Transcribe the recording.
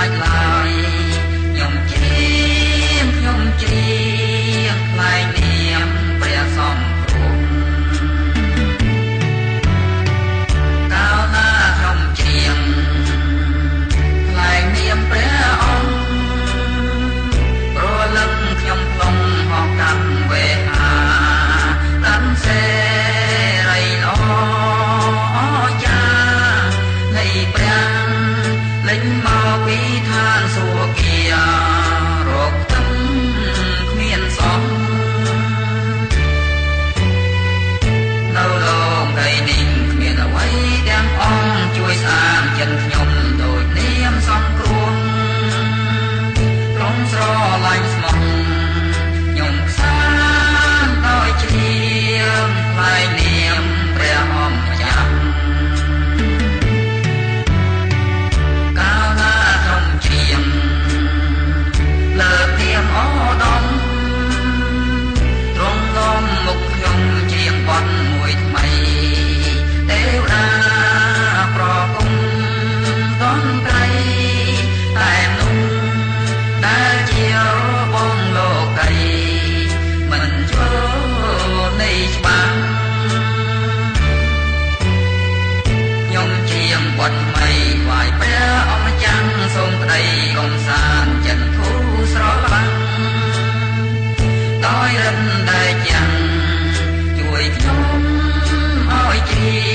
like life. បុតថ្មីថ្វាយព្រះអម្ចាស់សូមក្តីកំសានចិត្តធូរស្រឡាំងដោយរិទ្ធដែលចាំជួយខ្ញុំឲ្យជ្រា